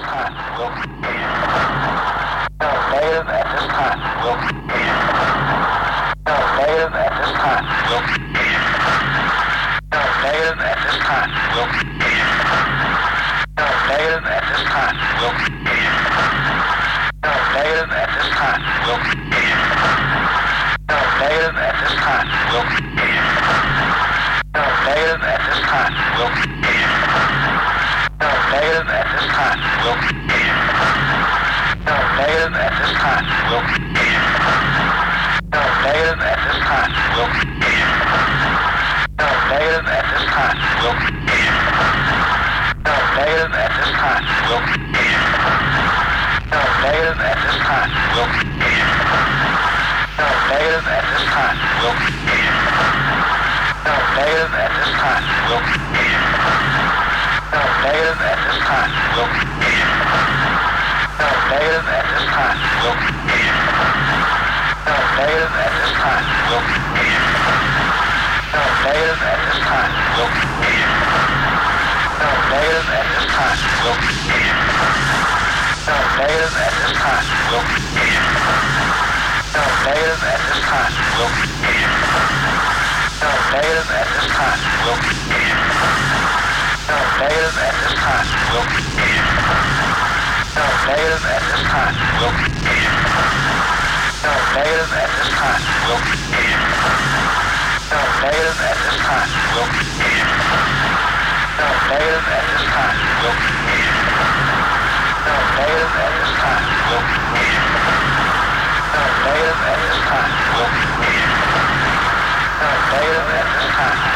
time. Will. Negative at this time. Will. Negative at this time. Will. Negative at this time. Will. Negative at this time. Negative at this time.